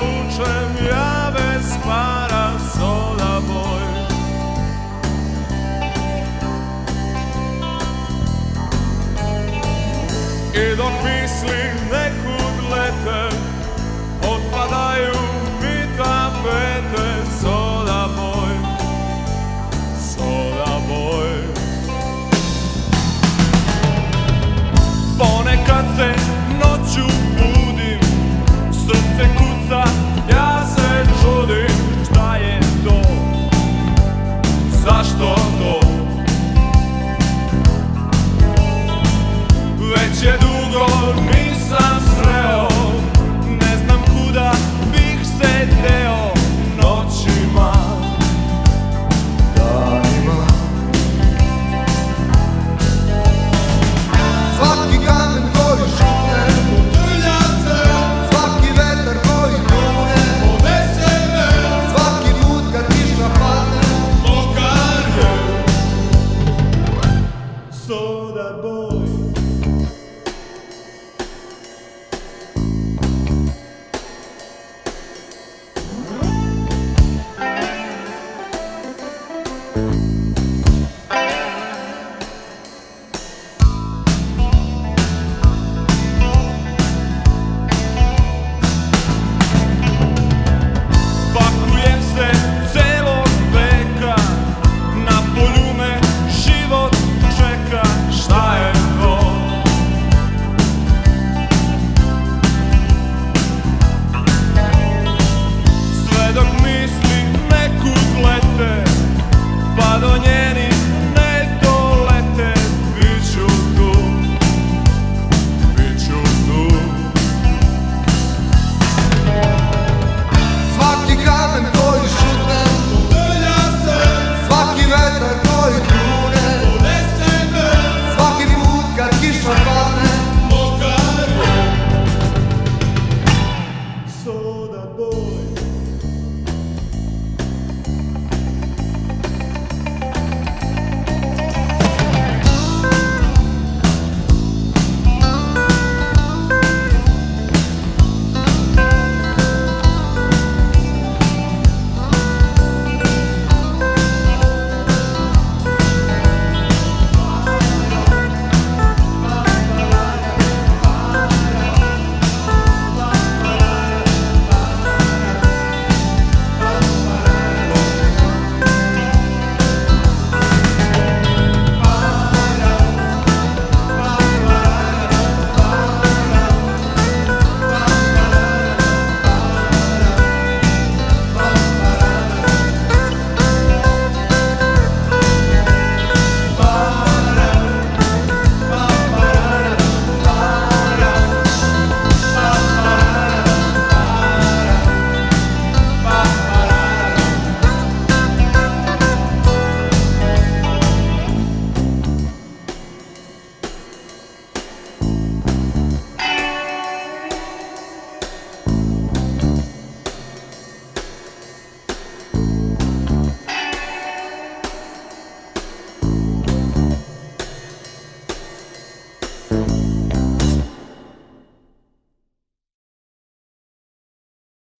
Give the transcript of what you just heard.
vučem ja bez pa